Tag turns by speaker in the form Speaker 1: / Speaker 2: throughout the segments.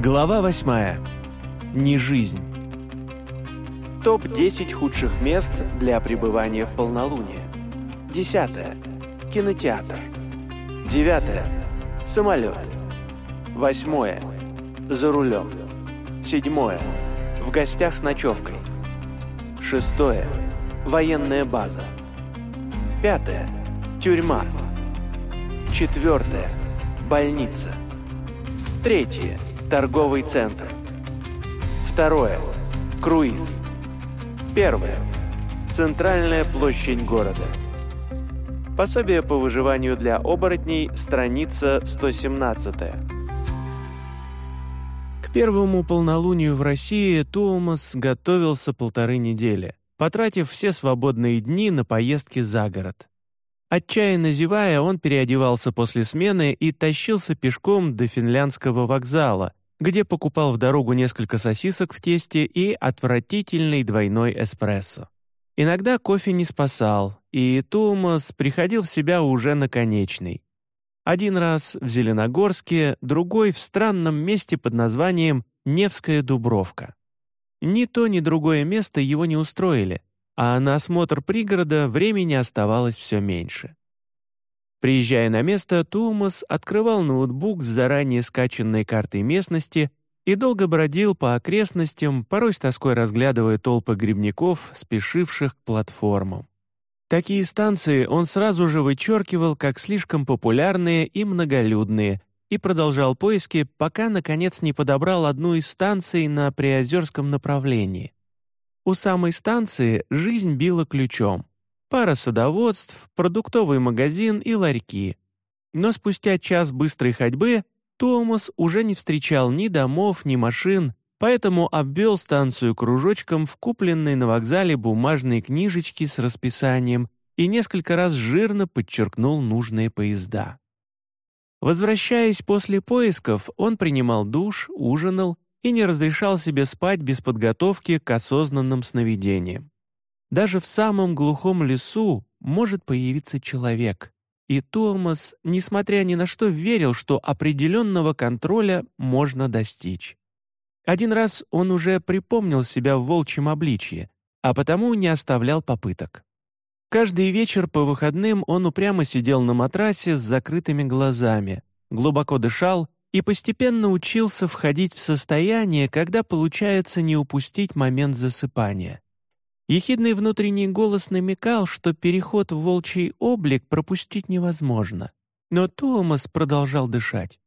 Speaker 1: Глава восьмая. Не жизнь. Топ-10 худших мест для пребывания в полнолуние. Десятое. Кинотеатр. Девятое. Самолет. Восьмое. За рулем. Седьмое. В гостях с ночевкой. Шестое. Военная база. Пятое. Тюрьма. Четвертое. Больница. Третье. Торговый центр. Второе. Круиз. Первое. Центральная площадь города. Пособие по выживанию для оборотней, страница 117. К первому полнолунию в России Туумас готовился полторы недели, потратив все свободные дни на поездки за город. Отчаянно зевая, он переодевался после смены и тащился пешком до финляндского вокзала, где покупал в дорогу несколько сосисок в тесте и отвратительный двойной эспрессо. Иногда кофе не спасал, и Томас приходил в себя уже на конечный. Один раз в Зеленогорске, другой в странном месте под названием Невская Дубровка. Ни то, ни другое место его не устроили, а на осмотр пригорода времени оставалось все меньше. Приезжая на место, Томас открывал ноутбук с заранее скачанной картой местности и долго бродил по окрестностям, порой с тоской разглядывая толпы грибников, спешивших к платформам. Такие станции он сразу же вычеркивал как слишком популярные и многолюдные и продолжал поиски, пока, наконец, не подобрал одну из станций на Приозерском направлении. У самой станции жизнь била ключом. Пара садоводств, продуктовый магазин и ларьки. Но спустя час быстрой ходьбы Томас уже не встречал ни домов, ни машин, поэтому обвел станцию кружочком в купленной на вокзале бумажной книжечке с расписанием и несколько раз жирно подчеркнул нужные поезда. Возвращаясь после поисков, он принимал душ, ужинал и не разрешал себе спать без подготовки к осознанным сновидениям. Даже в самом глухом лесу может появиться человек, и Томас, несмотря ни на что, верил, что определенного контроля можно достичь. Один раз он уже припомнил себя в волчьем обличье, а потому не оставлял попыток. Каждый вечер по выходным он упрямо сидел на матрасе с закрытыми глазами, глубоко дышал и постепенно учился входить в состояние, когда получается не упустить момент засыпания. Ехидный внутренний голос намекал, что переход в волчий облик пропустить невозможно. Но Томас продолжал дышать.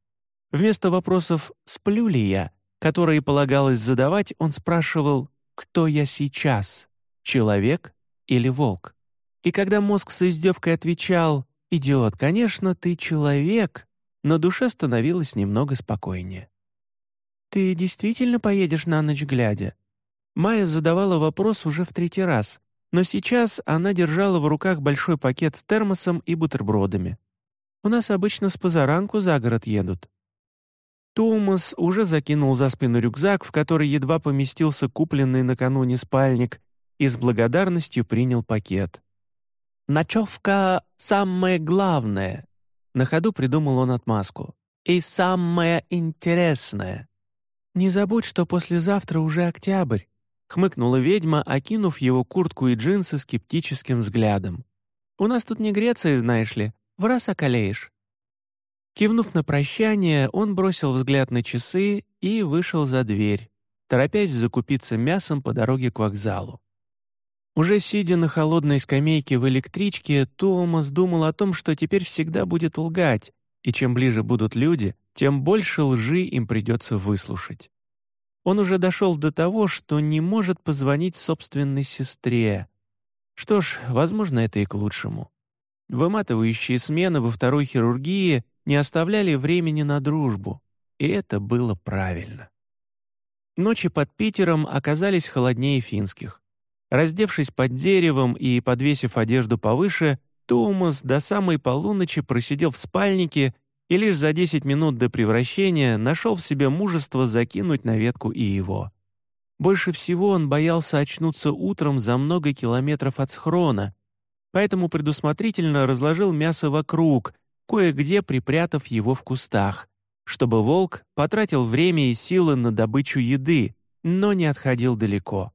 Speaker 1: Вместо вопросов «сплю ли я?», которые полагалось задавать, он спрашивал «кто я сейчас? Человек или волк?» И когда мозг с издевкой отвечал «идиот, конечно, ты человек», на душе становилось немного спокойнее. «Ты действительно поедешь на ночь глядя?» Майя задавала вопрос уже в третий раз, но сейчас она держала в руках большой пакет с термосом и бутербродами. «У нас обычно с позаранку за город едут». Томас уже закинул за спину рюкзак, в который едва поместился купленный накануне спальник, и с благодарностью принял пакет. «Ночевка — самое главное», на ходу придумал он отмазку. «И самое интересное!» «Не забудь, что послезавтра уже октябрь», — хмыкнула ведьма, окинув его куртку и джинсы скептическим взглядом. «У нас тут не Греция, знаешь ли, в раз околеешь». Кивнув на прощание, он бросил взгляд на часы и вышел за дверь, торопясь закупиться мясом по дороге к вокзалу. Уже сидя на холодной скамейке в электричке, Томас думал о том, что теперь всегда будет лгать, и чем ближе будут люди, тем больше лжи им придется выслушать. Он уже дошел до того, что не может позвонить собственной сестре. Что ж, возможно, это и к лучшему. Выматывающие смены во второй хирургии не оставляли времени на дружбу, и это было правильно. Ночи под Питером оказались холоднее финских. Раздевшись под деревом и подвесив одежду повыше, Томас до самой полуночи просидел в спальнике и лишь за 10 минут до превращения нашел в себе мужество закинуть на ветку и его. Больше всего он боялся очнуться утром за много километров от схрона, поэтому предусмотрительно разложил мясо вокруг, кое-где припрятав его в кустах, чтобы волк потратил время и силы на добычу еды, но не отходил далеко.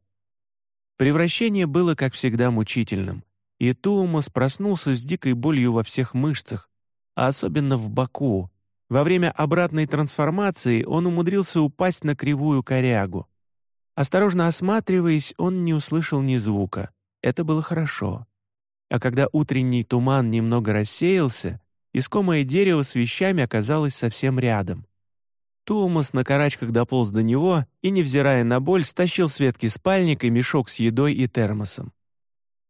Speaker 1: Превращение было, как всегда, мучительным, и Туумас проснулся с дикой болью во всех мышцах, а особенно в боку. Во время обратной трансформации он умудрился упасть на кривую корягу. Осторожно осматриваясь, он не услышал ни звука. Это было хорошо. А когда утренний туман немного рассеялся, искомое дерево с вещами оказалось совсем рядом. Томас на карачках дополз до него и, невзирая на боль, стащил с ветки спальник и мешок с едой и термосом.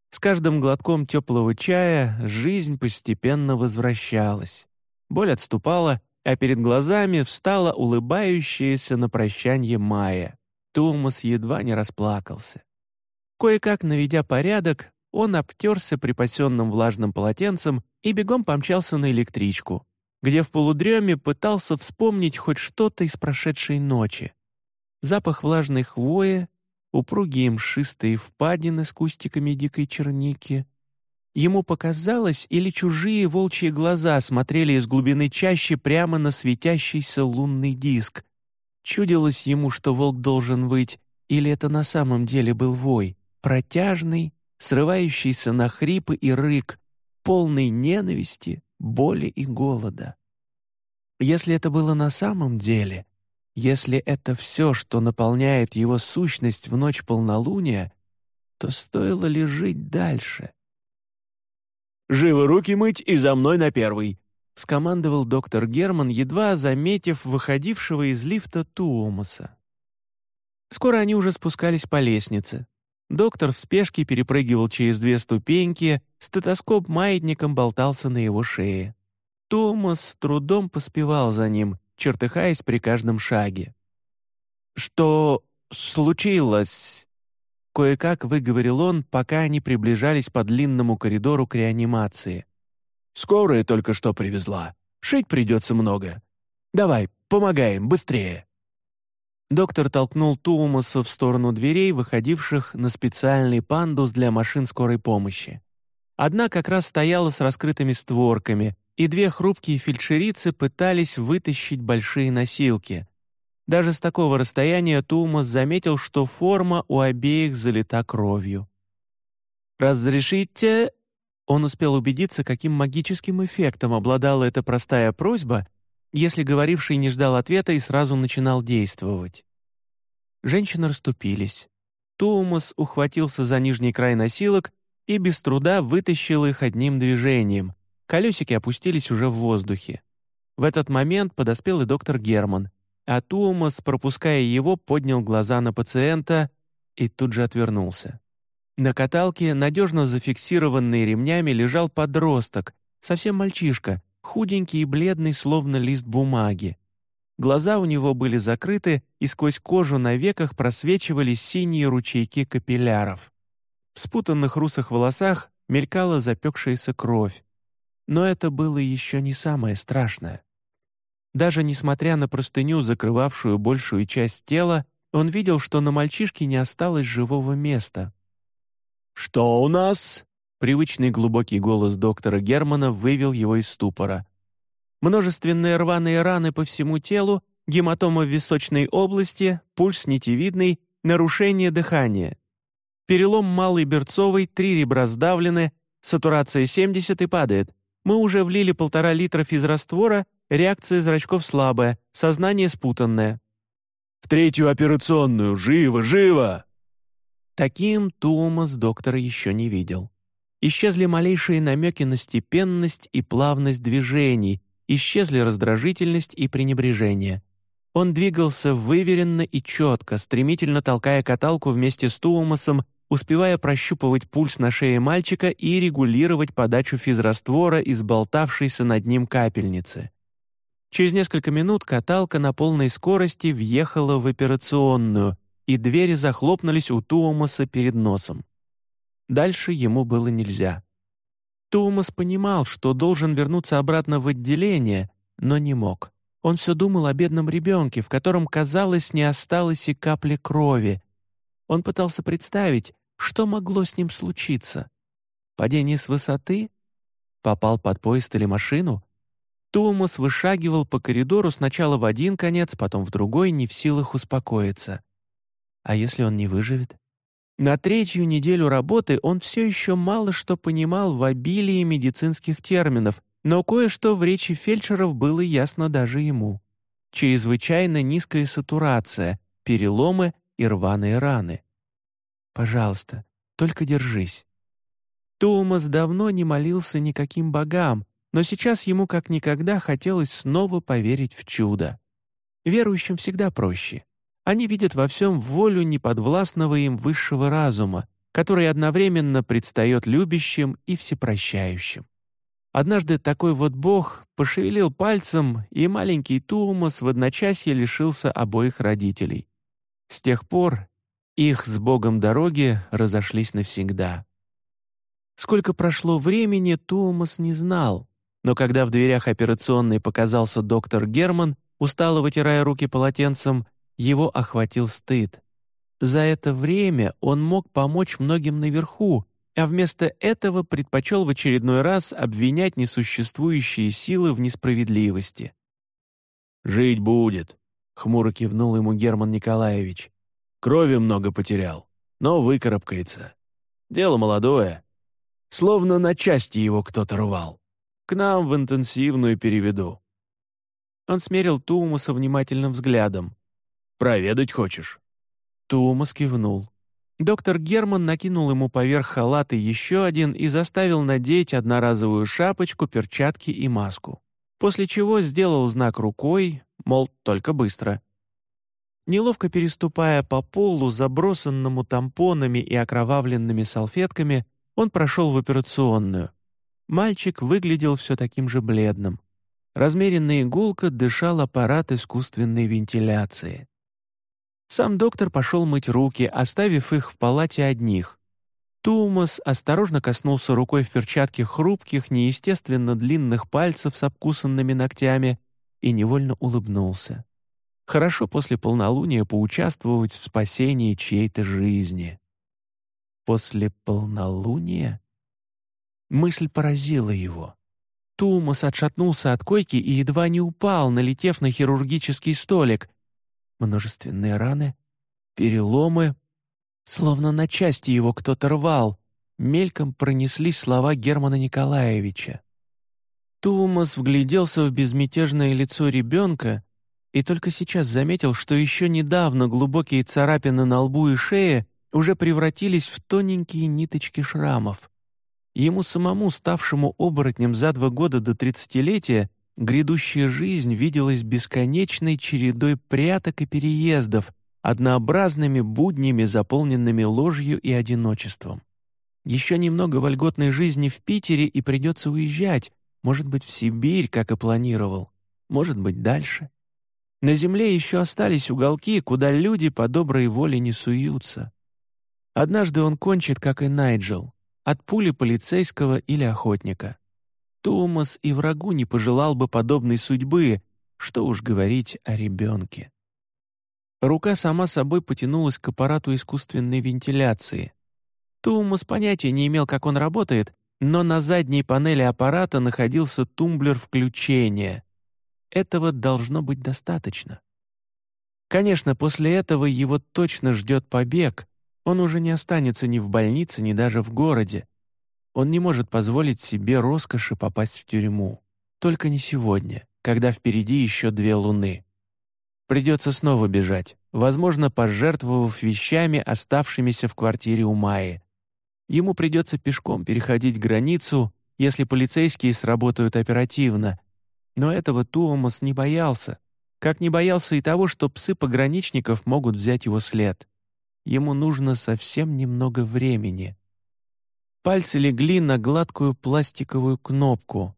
Speaker 1: С каждым глотком теплого чая жизнь постепенно возвращалась. Боль отступала, а перед глазами встала улыбающаяся на прощанье Майя. Томас едва не расплакался. Кое-как наведя порядок, он обтерся припасенным влажным полотенцем и бегом помчался на электричку, где в полудреме пытался вспомнить хоть что-то из прошедшей ночи. Запах влажной хвои, упругие мшистые впадины с кустиками дикой черники. Ему показалось, или чужие волчьи глаза смотрели из глубины чаще прямо на светящийся лунный диск. Чудилось ему, что волк должен выть, или это на самом деле был вой, протяжный, срывающийся на хрипы и рык, полный ненависти, боли и голода. Если это было на самом деле, если это все, что наполняет его сущность в ночь полнолуния, то стоило ли жить дальше?
Speaker 2: «Живо руки мыть и за мной на первый!»
Speaker 1: — скомандовал доктор Герман, едва заметив выходившего из лифта Туомаса. Скоро они уже спускались по лестнице. Доктор в спешке перепрыгивал через две ступеньки, стетоскоп маятником болтался на его шее. Томас с трудом поспевал за ним, чертыхаясь при каждом шаге. «Что случилось?» Кое-как выговорил он, пока они приближались по длинному коридору к реанимации.
Speaker 2: «Скорая только что привезла. Шить придется много. Давай, помогаем, быстрее!»
Speaker 1: Доктор толкнул Туумаса в сторону дверей, выходивших на специальный пандус для машин скорой помощи. Одна как раз стояла с раскрытыми створками, и две хрупкие фельдшерицы пытались вытащить большие носилки. Даже с такого расстояния Туумас заметил, что форма у обеих залита кровью. «Разрешите...» Он успел убедиться, каким магическим эффектом обладала эта простая просьба, если говоривший не ждал ответа и сразу начинал действовать. Женщины расступились. Туумас ухватился за нижний край носилок и без труда вытащил их одним движением. Колесики опустились уже в воздухе. В этот момент подоспел и доктор Герман, а Туумас, пропуская его, поднял глаза на пациента и тут же отвернулся. На каталке, надежно зафиксированный ремнями, лежал подросток, совсем мальчишка, худенький и бледный, словно лист бумаги. Глаза у него были закрыты, и сквозь кожу на веках просвечивали синие ручейки капилляров. В спутанных русых волосах мелькала запекшаяся кровь. Но это было еще не самое страшное. Даже несмотря на простыню, закрывавшую большую часть тела, он видел, что на мальчишке не осталось живого места.
Speaker 2: «Что у нас?»
Speaker 1: Привычный глубокий голос доктора Германа вывел его из ступора. Множественные рваные раны по всему телу, гематома в височной области, пульс нитевидный, нарушение дыхания. Перелом малый берцовый, три ребра сдавлены, сатурация 70 и падает. Мы уже влили полтора литра физраствора, реакция зрачков слабая, сознание спутанное.
Speaker 2: «В третью операционную! Живо, живо!»
Speaker 1: Таким Туумас доктора еще не видел. Исчезли малейшие намеки на степенность и плавность движений, исчезли раздражительность и пренебрежение. Он двигался выверенно и четко, стремительно толкая каталку вместе с Туумасом, успевая прощупывать пульс на шее мальчика и регулировать подачу физраствора из болтавшейся над ним капельницы. Через несколько минут каталка на полной скорости въехала в операционную, и двери захлопнулись у Туумаса перед носом. Дальше ему было нельзя. Томас понимал, что должен вернуться обратно в отделение, но не мог. Он все думал о бедном ребенке, в котором, казалось, не осталось и капли крови. Он пытался представить, что могло с ним случиться. Падение с высоты? Попал под поезд или машину? Томас вышагивал по коридору сначала в один конец, потом в другой, не в силах успокоиться. А если он не выживет? На третью неделю работы он все еще мало что понимал в обилии медицинских терминов, но кое-что в речи фельдшеров было ясно даже ему. Чрезвычайно низкая сатурация, переломы и рваные раны. «Пожалуйста, только держись». Томас давно не молился никаким богам, но сейчас ему как никогда хотелось снова поверить в чудо. Верующим всегда проще. Они видят во всем волю неподвластного им высшего разума, который одновременно предстает любящим и всепрощающим. Однажды такой вот бог пошевелил пальцем, и маленький Туумас в одночасье лишился обоих родителей. С тех пор их с богом дороги разошлись навсегда. Сколько прошло времени, Туумас не знал, но когда в дверях операционной показался доктор Герман, устало вытирая руки полотенцем, его охватил стыд. За это время он мог помочь многим наверху, а вместо этого предпочел в очередной раз обвинять несуществующие силы в несправедливости.
Speaker 2: «Жить будет», — хмуро кивнул ему Герман Николаевич. «Крови много потерял, но выкарабкается. Дело молодое. Словно на части его кто-то рвал. К нам в интенсивную переведу».
Speaker 1: Он смерил Туумаса внимательным взглядом.
Speaker 2: Проведать хочешь?»
Speaker 1: Туумас кивнул. Доктор Герман накинул ему поверх халата еще один и заставил надеть одноразовую шапочку, перчатки и маску. После чего сделал знак рукой, мол, только быстро. Неловко переступая по полу, забросанному тампонами и окровавленными салфетками, он прошел в операционную. Мальчик выглядел все таким же бледным. Размеренная игулка дышал аппарат искусственной вентиляции. Сам доктор пошел мыть руки, оставив их в палате одних. Тумас осторожно коснулся рукой в перчатке хрупких, неестественно длинных пальцев с обкусанными ногтями и невольно улыбнулся. Хорошо после полнолуния поучаствовать в спасении чьей-то жизни. После полнолуния? Мысль поразила его. Тумас отшатнулся от койки и едва не упал, налетев на хирургический столик множественные раны, переломы. Словно на части его кто-то рвал, мельком пронеслись слова Германа Николаевича. Тумас вгляделся в безмятежное лицо ребенка и только сейчас заметил, что еще недавно глубокие царапины на лбу и шее уже превратились в тоненькие ниточки шрамов. Ему самому, ставшему оборотнем за два года до тридцатилетия, Грядущая жизнь виделась бесконечной чередой пряток и переездов, однообразными буднями, заполненными ложью и одиночеством. Еще немного вольготной жизни в Питере и придется уезжать, может быть, в Сибирь, как и планировал, может быть, дальше. На земле еще остались уголки, куда люди по доброй воле не суются. Однажды он кончит, как и Найджел, от пули полицейского или охотника. Томас и врагу не пожелал бы подобной судьбы, что уж говорить о ребенке. Рука сама собой потянулась к аппарату искусственной вентиляции. Томас понятия не имел, как он работает, но на задней панели аппарата находился тумблер включения. Этого должно быть достаточно. Конечно, после этого его точно ждет побег, он уже не останется ни в больнице, ни даже в городе. Он не может позволить себе роскоши попасть в тюрьму. Только не сегодня, когда впереди еще две луны. Придется снова бежать, возможно, пожертвовав вещами, оставшимися в квартире у Майи. Ему придется пешком переходить границу, если полицейские сработают оперативно. Но этого Туомас не боялся, как не боялся и того, что псы пограничников могут взять его след. Ему нужно совсем немного времени. Пальцы легли на гладкую пластиковую кнопку.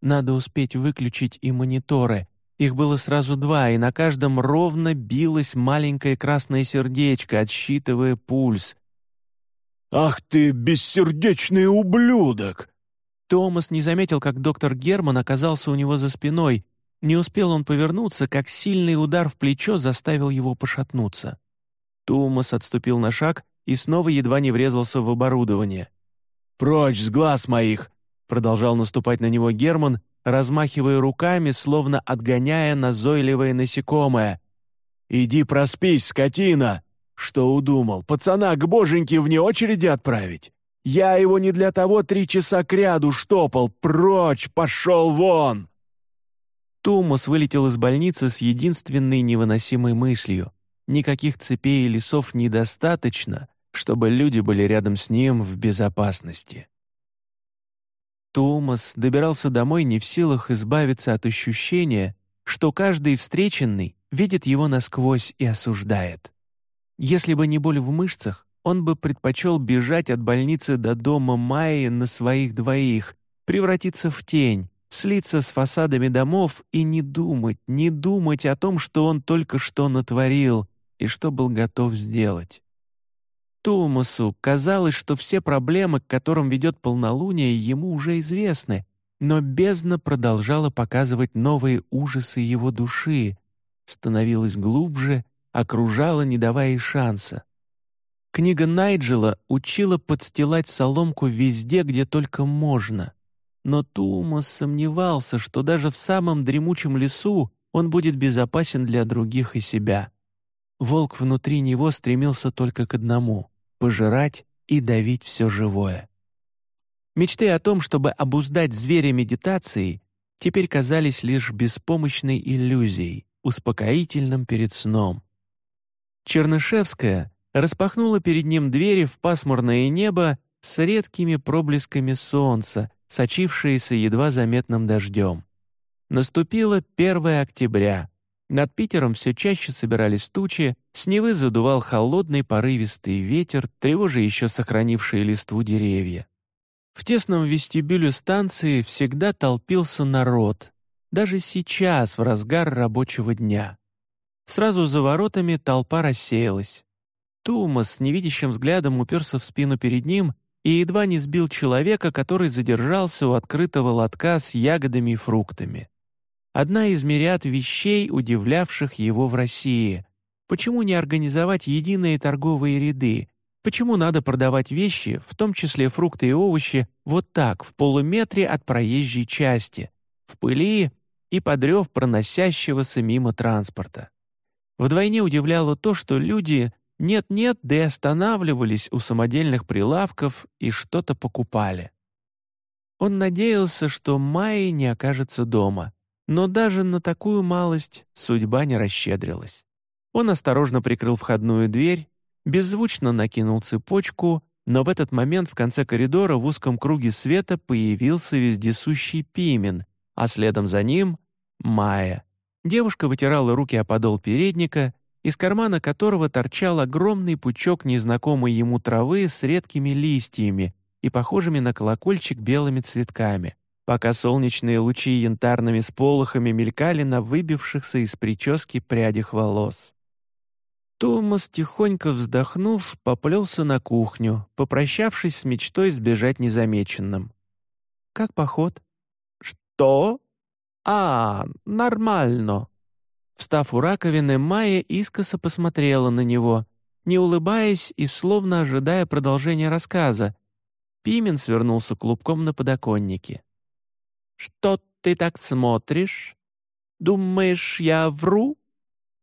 Speaker 1: Надо успеть выключить и мониторы. Их было сразу два, и на каждом ровно билось маленькое красное сердечко, отсчитывая пульс.
Speaker 2: «Ах ты, бессердечный ублюдок!»
Speaker 1: Томас не заметил, как доктор Герман оказался у него за спиной. Не успел он повернуться, как сильный удар в плечо заставил его пошатнуться. Томас отступил на шаг и снова едва не врезался в оборудование.
Speaker 2: «Прочь с глаз моих!» Продолжал наступать на него Герман,
Speaker 1: размахивая руками, словно отгоняя назойливое насекомое.
Speaker 2: «Иди проспись, скотина!» «Что удумал? Пацана к боженьке вне очереди отправить? Я его не для того три часа кряду штопал. Прочь, пошел вон!»
Speaker 1: Томас вылетел из больницы с единственной невыносимой мыслью. Никаких цепей и лесов недостаточно, чтобы люди были рядом с ним в безопасности. Томас добирался домой не в силах избавиться от ощущения, что каждый встреченный видит его насквозь и осуждает. Если бы не боль в мышцах, он бы предпочел бежать от больницы до дома Майи на своих двоих, превратиться в тень, слиться с фасадами домов и не думать, не думать о том, что он только что натворил и что был готов сделать. Томасу казалось, что все проблемы, к которым ведет полнолуние, ему уже известны, но бездна продолжала показывать новые ужасы его души, становилась глубже окружала, не давая шанса. Книга Найджела учила подстилать соломку везде, где только можно. Но Тумас сомневался, что даже в самом дремучем лесу он будет безопасен для других и себя. Волк внутри него стремился только к одному — пожирать и давить все живое. Мечты о том, чтобы обуздать зверя медитацией, теперь казались лишь беспомощной иллюзией, успокоительным перед сном. Чернышевская распахнула перед ним двери в пасмурное небо с редкими проблесками солнца, сочившиеся едва заметным дождем. Наступило 1 октября. Над Питером все чаще собирались тучи, с Невы задувал холодный порывистый ветер, тревожа еще сохранившие листву деревья. В тесном вестибюле станции всегда толпился народ, даже сейчас, в разгар рабочего дня. Сразу за воротами толпа рассеялась. Тумас с невидящим взглядом уперся в спину перед ним и едва не сбил человека, который задержался у открытого лотка с ягодами и фруктами. Одна из мириад вещей, удивлявших его в России. Почему не организовать единые торговые ряды? Почему надо продавать вещи, в том числе фрукты и овощи, вот так, в полуметре от проезжей части, в пыли и подрев проносящегося мимо транспорта? Вдвойне удивляло то, что люди нет-нет, да и останавливались у самодельных прилавков и что-то покупали. Он надеялся, что Майи не окажется дома, но даже на такую малость судьба не расщедрилась. Он осторожно прикрыл входную дверь, беззвучно накинул цепочку, но в этот момент в конце коридора в узком круге света появился вездесущий Пимен, а следом за ним — Майя. Девушка вытирала руки о подол передника, из кармана которого торчал огромный пучок незнакомой ему травы с редкими листьями и похожими на колокольчик белыми цветками, пока солнечные лучи янтарными сполохами мелькали на выбившихся из прически прядях волос. Томас, тихонько вздохнув, поплелся на кухню, попрощавшись с мечтой сбежать незамеченным. «Как поход?» «Что?» «А, нормально». Встав у раковины, Майя искоса посмотрела на него, не улыбаясь и словно ожидая продолжения рассказа. Пимен свернулся клубком на подоконнике. «Что ты так смотришь? Думаешь, я вру?»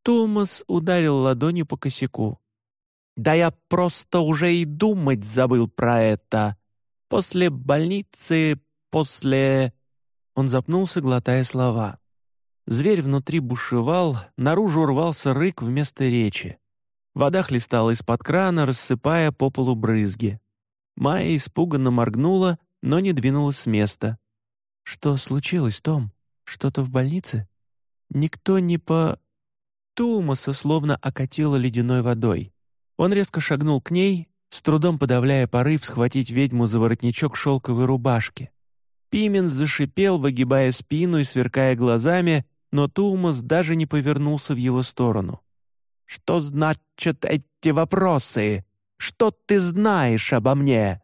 Speaker 1: Томас ударил ладонью по косяку. «Да я просто уже и думать забыл про это. После больницы, после...» Он запнулся, глотая слова. Зверь внутри бушевал, наружу рвался рык вместо речи. Вода хлестала из-под крана, рассыпая по полу брызги. Майя испуганно моргнула, но не двинулась с места. «Что случилось, Том? Что-то в больнице?» «Никто не по...» Тумаса словно окатило ледяной водой. Он резко шагнул к ней, с трудом подавляя порыв схватить ведьму за воротничок шелковой рубашки. Пимен зашипел, выгибая спину и сверкая глазами, но Тулмас даже не повернулся в его сторону. «Что значат эти вопросы? Что ты знаешь обо мне?»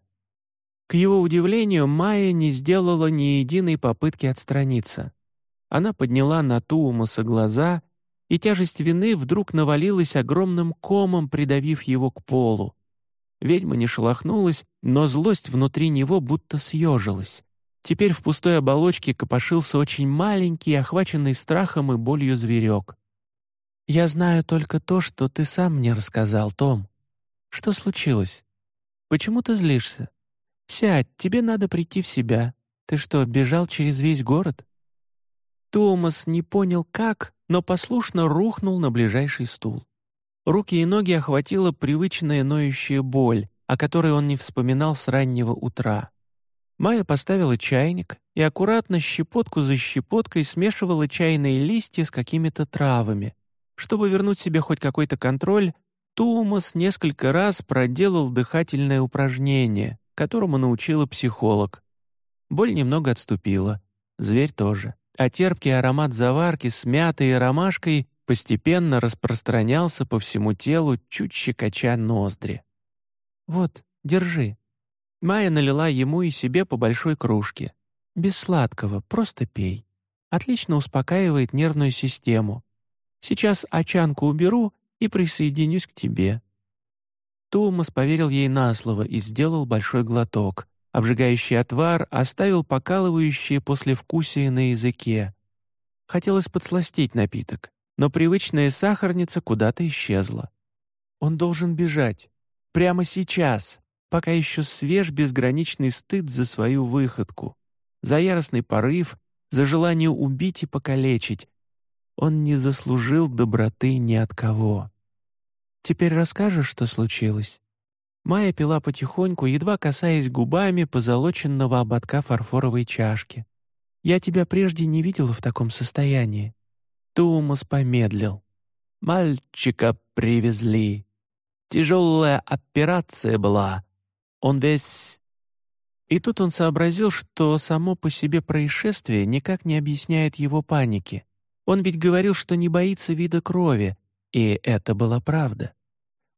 Speaker 1: К его удивлению, Майя не сделала ни единой попытки отстраниться. Она подняла на Туумаса глаза, и тяжесть вины вдруг навалилась огромным комом, придавив его к полу. Ведьма не шелохнулась, но злость внутри него будто съежилась. Теперь в пустой оболочке копошился очень маленький, охваченный страхом и болью зверек. «Я знаю только то, что ты сам мне рассказал, Том. Что случилось? Почему ты злишься? Сядь, тебе надо прийти в себя. Ты что, бежал через весь город?» Томас не понял как, но послушно рухнул на ближайший стул. Руки и ноги охватила привычная ноющая боль, о которой он не вспоминал с раннего утра. Майя поставила чайник и аккуратно щепотку за щепоткой смешивала чайные листья с какими-то травами. Чтобы вернуть себе хоть какой-то контроль, Тумас несколько раз проделал дыхательное упражнение, которому научила психолог. Боль немного отступила, зверь тоже, а терпкий аромат заварки с мятой и ромашкой постепенно распространялся по всему телу, чуть щекоча ноздри. «Вот, держи». Майя налила ему и себе по большой кружке. «Без сладкого, просто пей. Отлично успокаивает нервную систему. Сейчас очанку уберу и присоединюсь к тебе». Томас поверил ей на слово и сделал большой глоток. Обжигающий отвар оставил покалывающее послевкусие на языке. Хотелось подсластить напиток но привычная сахарница куда-то исчезла. Он должен бежать. Прямо сейчас, пока еще свеж безграничный стыд за свою выходку, за яростный порыв, за желание убить и покалечить. Он не заслужил доброты ни от кого. «Теперь расскажешь, что случилось?» Майя пила потихоньку, едва касаясь губами позолоченного ободка фарфоровой чашки. «Я тебя прежде не видела в таком состоянии». Тумас помедлил. «Мальчика привезли. Тяжелая операция была. Он весь...» И тут он сообразил, что само по себе происшествие никак не объясняет его паники. Он ведь говорил, что не боится вида крови, и это была правда.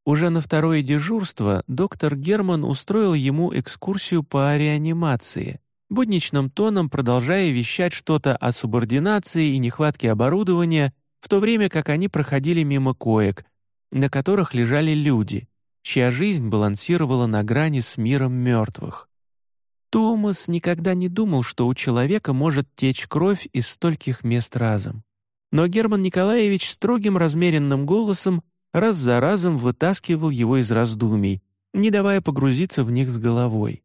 Speaker 1: Уже на второе дежурство доктор Герман устроил ему экскурсию по реанимации будничным тоном продолжая вещать что-то о субординации и нехватке оборудования, в то время как они проходили мимо коек, на которых лежали люди, чья жизнь балансировала на грани с миром мертвых. Томас никогда не думал, что у человека может течь кровь из стольких мест разом. Но Герман Николаевич строгим размеренным голосом раз за разом вытаскивал его из раздумий, не давая погрузиться в них с головой.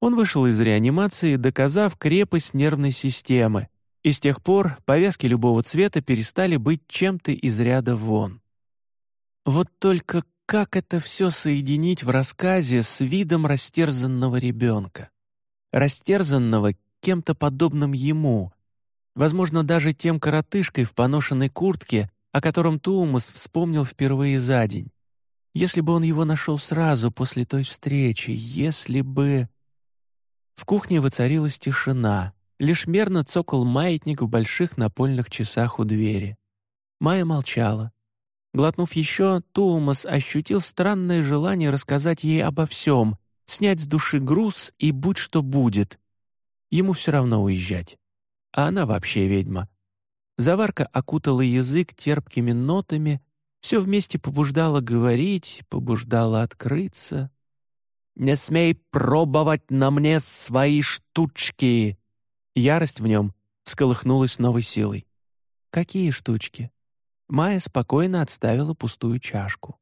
Speaker 1: Он вышел из реанимации, доказав крепость нервной системы, и с тех пор повязки любого цвета перестали быть чем-то из ряда вон. Вот только как это все соединить в рассказе с видом растерзанного ребенка? Растерзанного кем-то подобным ему, возможно, даже тем коротышкой в поношенной куртке, о котором Туумас вспомнил впервые за день. Если бы он его нашел сразу после той встречи, если бы... В кухне воцарилась тишина, лишь мерно цокал маятник в больших напольных часах у двери. Майя молчала. Глотнув еще, Туумас ощутил странное желание рассказать ей обо всем, снять с души груз и будь что будет. Ему все равно уезжать. А она вообще ведьма. Заварка окутала язык терпкими нотами, все вместе побуждало говорить, побуждало открыться. Не смей пробовать на мне свои штучки!» Ярость в нем всколыхнулась новой силой. «Какие штучки?» Майя спокойно отставила пустую чашку.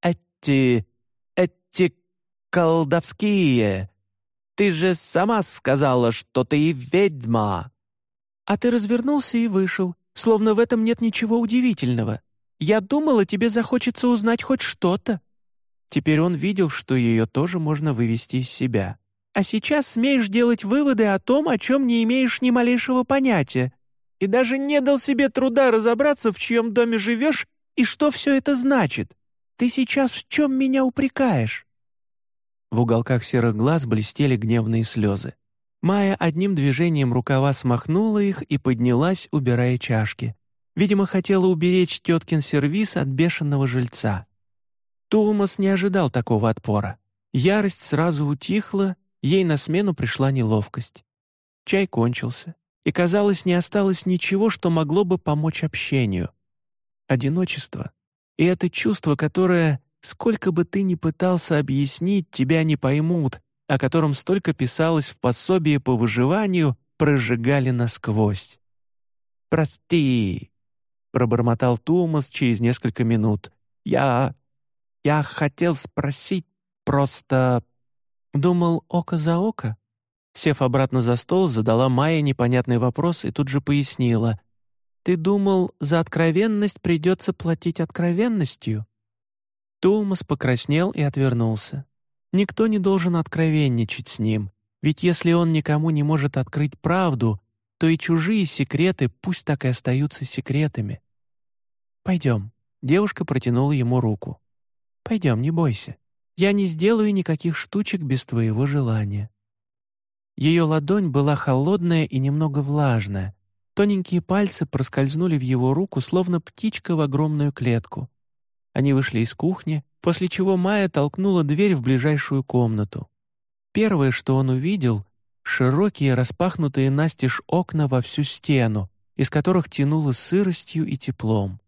Speaker 1: «Эти... эти колдовские! Ты же сама сказала, что ты ведьма!» «А ты развернулся и вышел, словно в этом нет ничего удивительного. Я думала, тебе захочется узнать хоть что-то». Теперь он видел, что ее тоже можно вывести из себя. «А сейчас смеешь делать выводы о том, о чем не имеешь ни малейшего понятия, и даже не дал себе труда разобраться, в чьем доме живешь и что все это значит. Ты сейчас в чем меня упрекаешь?» В уголках серых глаз блестели гневные слезы. Майя одним движением рукава смахнула их и поднялась, убирая чашки. Видимо, хотела уберечь теткин сервиз от бешеного жильца. Томас не ожидал такого отпора. Ярость сразу утихла, ей на смену пришла неловкость. Чай кончился, и, казалось, не осталось ничего, что могло бы помочь общению. Одиночество. И это чувство, которое, сколько бы ты ни пытался объяснить, тебя не поймут, о котором столько писалось в пособии по выживанию, прожигали насквозь. «Прости», — пробормотал Тумас через несколько минут. «Я... я хотел спросить просто...» Думал око за око. Сев обратно за стол, задала Майя непонятный вопрос и тут же пояснила. «Ты думал, за откровенность придется платить откровенностью?» Томас покраснел и отвернулся. Никто не должен откровенничать с ним, ведь если он никому не может открыть правду, то и чужие секреты пусть так и остаются секретами. «Пойдем», — девушка протянула ему руку. «Пойдем, не бойся. Я не сделаю никаких штучек без твоего желания». Ее ладонь была холодная и немного влажная. Тоненькие пальцы проскользнули в его руку, словно птичка в огромную клетку. Они вышли из кухни, после чего Майя толкнула дверь в ближайшую комнату. Первое, что он увидел — широкие распахнутые настежь окна во всю стену, из которых тянуло сыростью и теплом.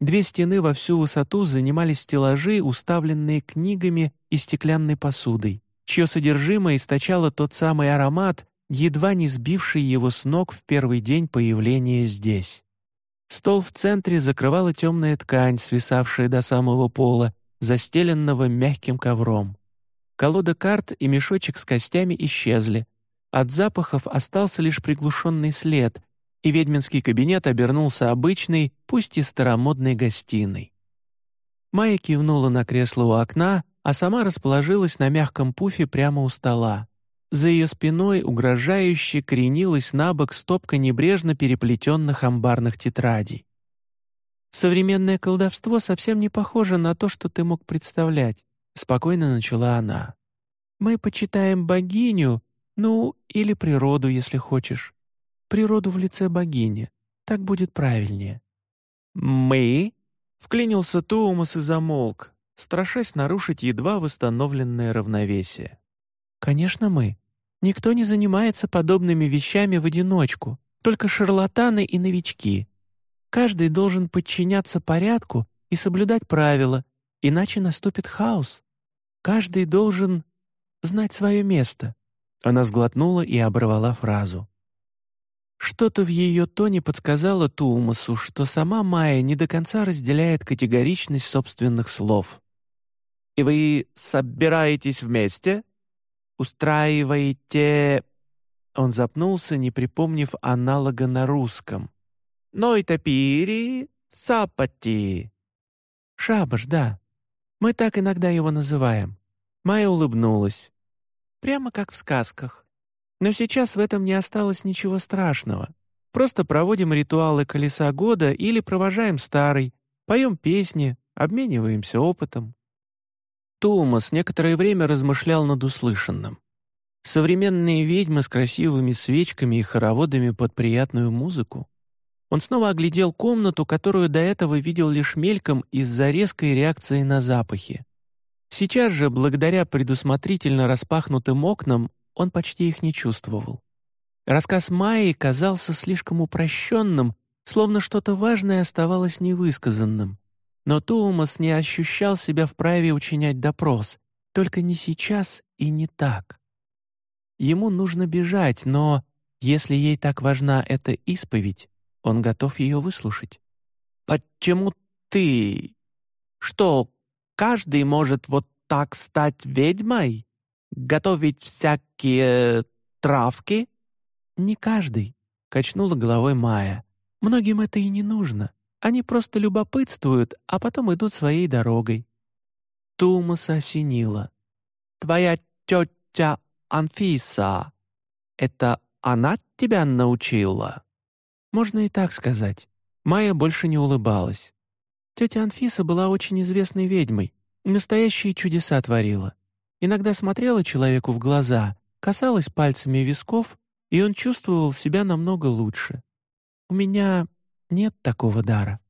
Speaker 1: Две стены во всю высоту занимали стеллажи, уставленные книгами и стеклянной посудой чье содержимое источало тот самый аромат, едва не сбивший его с ног в первый день появления здесь. Стол в центре закрывала темная ткань, свисавшая до самого пола, застеленного мягким ковром. Колода карт и мешочек с костями исчезли. От запахов остался лишь приглушенный след, и ведьминский кабинет обернулся обычной, пусть и старомодной гостиной. Майя кивнула на кресло у окна, а сама расположилась на мягком пуфе прямо у стола. За ее спиной угрожающе кренилась на бок стопка небрежно переплетенных амбарных тетрадей. «Современное колдовство совсем не похоже на то, что ты мог представлять», — спокойно начала она. «Мы почитаем богиню, ну, или природу, если хочешь. Природу в лице богини. Так будет правильнее». «Мы?» — вклинился Туумас и замолк, страшась нарушить едва восстановленное равновесие. «Конечно, мы. Никто не занимается подобными вещами в одиночку, только шарлатаны и новички. Каждый должен подчиняться порядку и соблюдать правила, иначе наступит хаос. Каждый должен знать свое место». Она сглотнула и оборвала фразу. Что-то в ее тоне подсказало Тулмасу, что сама Майя не до конца разделяет категоричность собственных слов. И вы собираетесь вместе? Устраиваете...» Он запнулся, не припомнив аналога на русском. «Нойтапири сапати». «Шабаш, да. Мы так иногда его называем». Майя улыбнулась. «Прямо как в сказках. Но сейчас в этом не осталось ничего страшного. Просто проводим ритуалы колеса года или провожаем старый, поем песни, обмениваемся опытом. Томас некоторое время размышлял над услышанным. Современные ведьмы с красивыми свечками и хороводами под приятную музыку. Он снова оглядел комнату, которую до этого видел лишь мельком из-за резкой реакции на запахи. Сейчас же, благодаря предусмотрительно распахнутым окнам, он почти их не чувствовал. Рассказ Майи казался слишком упрощенным, словно что-то важное оставалось невысказанным. Но Туумас не ощущал себя вправе учинять допрос, только не сейчас и не так. Ему нужно бежать, но если ей так важна эта исповедь, он готов ее выслушать. «Почему ты? Что, каждый может вот так стать ведьмой? Готовить всякие травки?» «Не каждый», — качнула головой Майя. «Многим это и не нужно. Они просто любопытствуют, а потом идут своей дорогой». Тумаса осенила. «Твоя тетя Анфиса, это она тебя научила?» Можно и так сказать. Майя больше не улыбалась. Тетя Анфиса была очень известной ведьмой, настоящие чудеса творила. Иногда смотрела человеку в глаза, касалась пальцами висков, и он чувствовал себя намного лучше. У меня нет такого дара».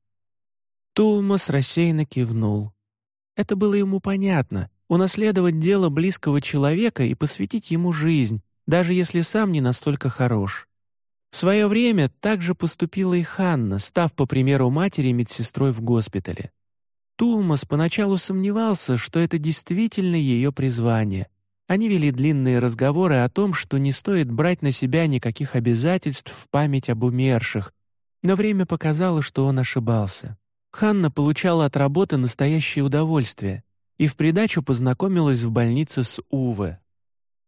Speaker 1: Тулмас рассеянно кивнул. Это было ему понятно — унаследовать дело близкого человека и посвятить ему жизнь, даже если сам не настолько хорош. В свое время так же поступила и Ханна, став, по примеру матери, медсестрой в госпитале. Тулмас поначалу сомневался, что это действительно ее призвание, Они вели длинные разговоры о том, что не стоит брать на себя никаких обязательств в память об умерших, но время показало, что он ошибался. Ханна получала от работы настоящее удовольствие и в придачу познакомилась в больнице с Уве.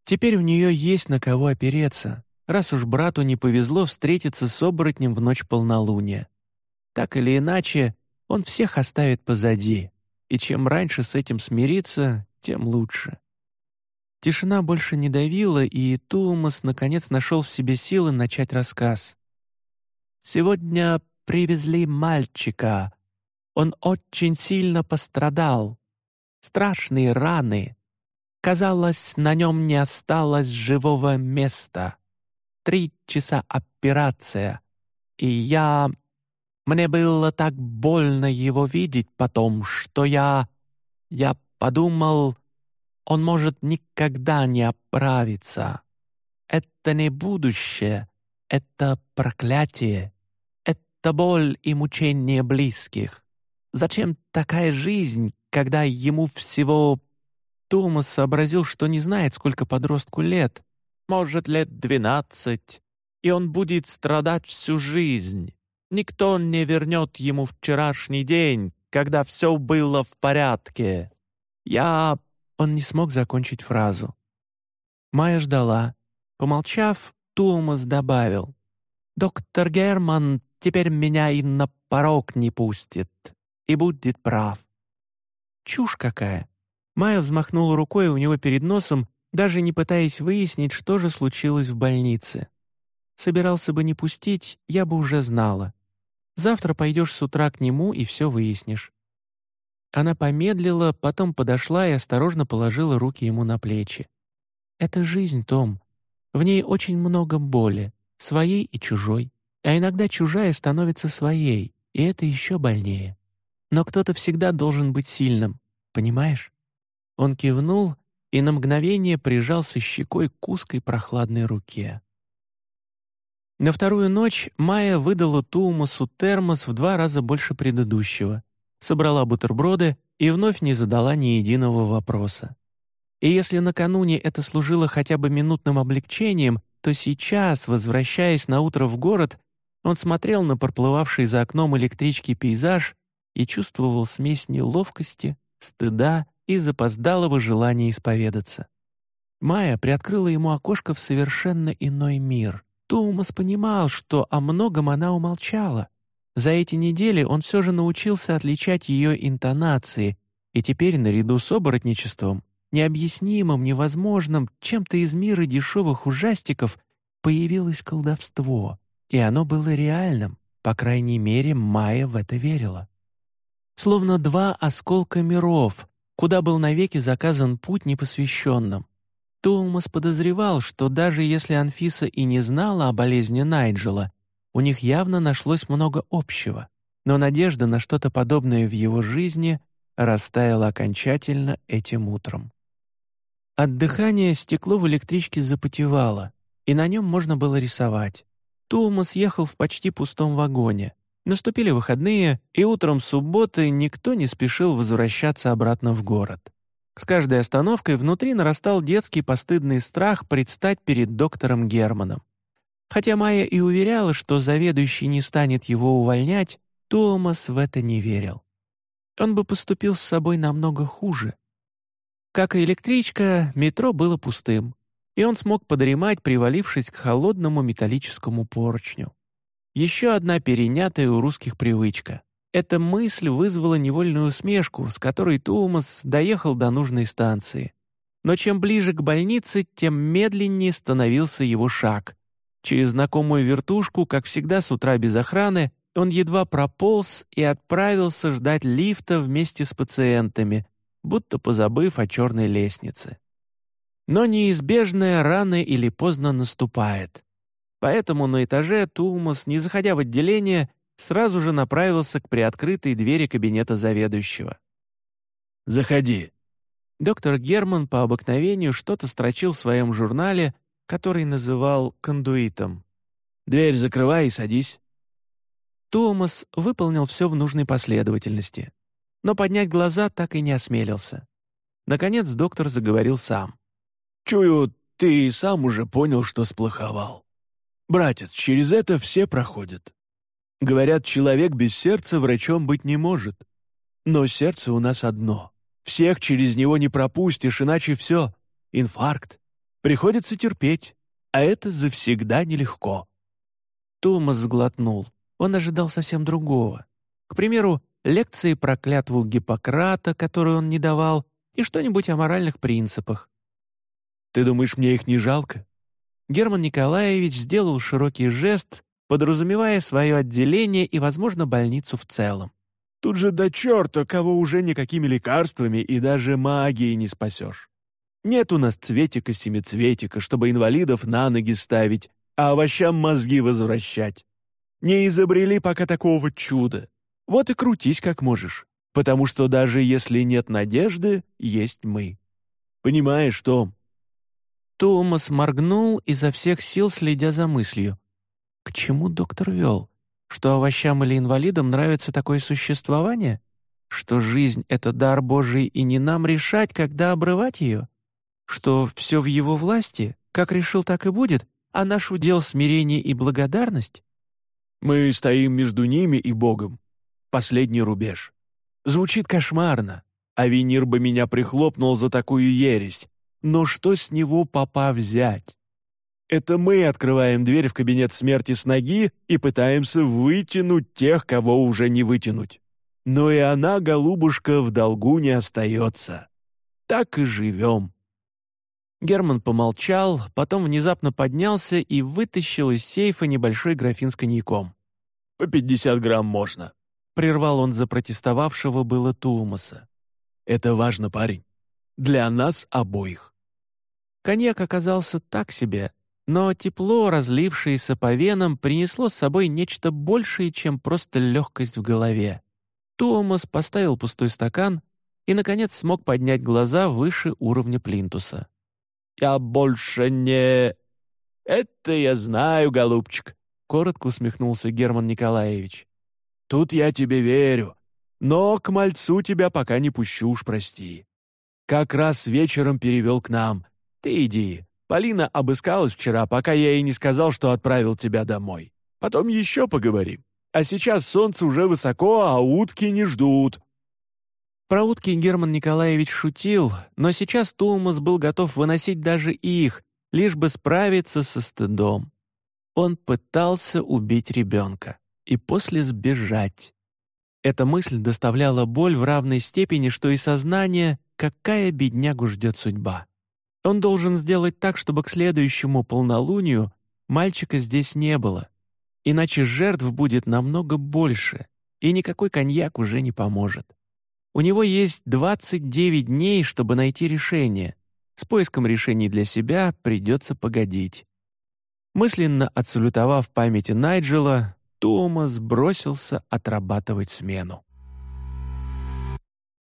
Speaker 1: Теперь у нее есть на кого опереться, раз уж брату не повезло встретиться с оборотнем в ночь полнолуния. Так или иначе, он всех оставит позади, и чем раньше с этим смириться, тем лучше. Тишина больше не давила, и Тумас наконец нашел в себе силы начать рассказ. «Сегодня привезли мальчика. Он очень сильно пострадал. Страшные раны. Казалось, на нем не осталось живого места. Три часа операция. И я... Мне было так больно его видеть потом, что я... Я подумал, он может никогда не оправиться. Это не будущее, это проклятие, это боль и мучение близких. Зачем такая жизнь, когда ему всего... Томас сообразил, что не знает, сколько подростку лет. Может, лет двенадцать. И он будет страдать всю жизнь. Никто не вернет ему вчерашний день, когда все было в порядке. Я он не смог закончить фразу. Майя ждала. Помолчав, Тулмас добавил. «Доктор Герман теперь меня и на порог не пустит. И будет прав». Чушь какая! Майя взмахнула рукой у него перед носом, даже не пытаясь выяснить, что же случилось в больнице. Собирался бы не пустить, я бы уже знала. Завтра пойдешь с утра к нему и все выяснишь. Она помедлила, потом подошла и осторожно положила руки ему на плечи. «Это жизнь, Том. В ней очень много боли, своей и чужой. А иногда чужая становится своей, и это еще больнее. Но кто-то всегда должен быть сильным, понимаешь?» Он кивнул и на мгновение прижался щекой к узкой прохладной руке. На вторую ночь Майя выдала Тулмасу термос в два раза больше предыдущего собрала бутерброды и вновь не задала ни единого вопроса. И если накануне это служило хотя бы минутным облегчением, то сейчас, возвращаясь на утро в город, он смотрел на проплывавший за окном электрички пейзаж и чувствовал смесь неловкости, стыда и запоздалого желания исповедаться. Майя приоткрыла ему окошко в совершенно иной мир. Тумас понимал, что о многом она умолчала — за эти недели он все же научился отличать ее интонации, и теперь, наряду с оборотничеством, необъяснимым, невозможным, чем-то из мира дешевых ужастиков, появилось колдовство, и оно было реальным, по крайней мере, Майя в это верила. Словно два осколка миров, куда был навеки заказан путь непосвященным. Томас подозревал, что даже если Анфиса и не знала о болезни Найджела, у них явно нашлось много общего, но надежда на что-то подобное в его жизни растаяла окончательно этим утром. От дыхания стекло в электричке запотевало, и на нем можно было рисовать. Тулмас ехал в почти пустом вагоне. Наступили выходные, и утром субботы никто не спешил возвращаться обратно в город. С каждой остановкой внутри нарастал детский постыдный страх предстать перед доктором Германом. Хотя Майя и уверяла, что заведующий не станет его увольнять, Томас в это не верил. Он бы поступил с собой намного хуже. Как и электричка, метро было пустым, и он смог подремать, привалившись к холодному металлическому поручню. Еще одна перенятая у русских привычка. Эта мысль вызвала невольную усмешку, с которой Томас доехал до нужной станции. Но чем ближе к больнице, тем медленнее становился его шаг, Через знакомую вертушку, как всегда с утра без охраны, он едва прополз и отправился ждать лифта вместе с пациентами, будто позабыв о черной лестнице. Но неизбежное рано или поздно наступает. Поэтому на этаже Тулмас, не заходя в отделение, сразу же направился к приоткрытой двери кабинета заведующего.
Speaker 2: «Заходи».
Speaker 1: Доктор Герман по обыкновению что-то строчил в своем журнале, который называл кондуитом.
Speaker 2: «Дверь закрывай и садись».
Speaker 1: Томас выполнил все в нужной последовательности, но поднять глаза так и не осмелился. Наконец доктор заговорил сам.
Speaker 2: Чую, ты и сам уже понял, что сплоховал. Братец, через это все проходят. Говорят, человек без сердца врачом быть не может. Но сердце у нас одно. Всех через него не пропустишь, иначе все. Инфаркт. Приходится терпеть. А это завсегда нелегко.
Speaker 1: Томас сглотнул. Он ожидал совсем другого. К примеру, лекции про клятву Гиппократа, которую он не давал, и что-нибудь о моральных принципах.
Speaker 2: «Ты думаешь, мне их не жалко?»
Speaker 1: Герман Николаевич сделал широкий жест, подразумевая свое отделение и, возможно, больницу в целом.
Speaker 2: «Тут же до черта, кого уже никакими лекарствами и даже магией не спасешь. Нет у нас цветика-семицветика, чтобы инвалидов на ноги ставить, а овощам мозги возвращать. Не изобрели пока такого чуда. Вот и крутись как можешь, потому что даже если нет надежды, есть мы. Понимаешь, Том?»
Speaker 1: Томас моргнул, изо всех сил следя за мыслью. К чему доктор вел? Что овощам или инвалидам нравится такое существование? Что жизнь — это дар Божий, и не нам решать, когда обрывать ее? Что все в его власти, как решил, так и будет, а наш удел — смирение и благодарность?
Speaker 2: Мы стоим между ними и Богом. Последний рубеж. Звучит кошмарно. А Винир бы меня прихлопнул за такую ересь. Но что с него папа взять? Это мы открываем дверь в кабинет смерти с ноги и пытаемся вытянуть тех, кого уже не вытянуть. Но и она, голубушка, в долгу не остается. Так и живем».
Speaker 1: Герман помолчал, потом внезапно поднялся и вытащил из сейфа небольшой графин с коньяком.
Speaker 2: «По пятьдесят грамм можно», —
Speaker 1: прервал он запротестовавшего было Тулмаса.
Speaker 2: «Это важно, парень. Для нас обоих».
Speaker 1: Коньяк оказался так себе, но тепло, разлившееся по венам, принесло с собой нечто большее, чем просто легкость в голове. Томас поставил пустой стакан и, наконец, смог поднять глаза выше уровня плинтуса.
Speaker 2: «Я больше не...» «Это я знаю, голубчик», — коротко усмехнулся Герман Николаевич. «Тут я тебе верю, но к мальцу тебя пока не пущу уж, прости. Как раз вечером перевел к нам. Ты иди, Полина обыскалась вчера, пока я ей не сказал, что отправил тебя домой. Потом еще поговорим. А сейчас солнце уже высоко, а утки не ждут».
Speaker 1: Про утки Герман Николаевич шутил, но сейчас Тулмас был готов выносить даже их, лишь бы справиться со стыдом. Он пытался убить ребенка и после сбежать. Эта мысль доставляла боль в равной степени, что и сознание, какая беднягу ждет судьба. Он должен сделать так, чтобы к следующему полнолунию мальчика здесь не было. Иначе жертв будет намного больше, и никакой коньяк уже не поможет. У него есть 29 дней, чтобы найти решение. С поиском решений для себя придется погодить. Мысленно отсалютовав памяти Найджела, Томас бросился отрабатывать смену.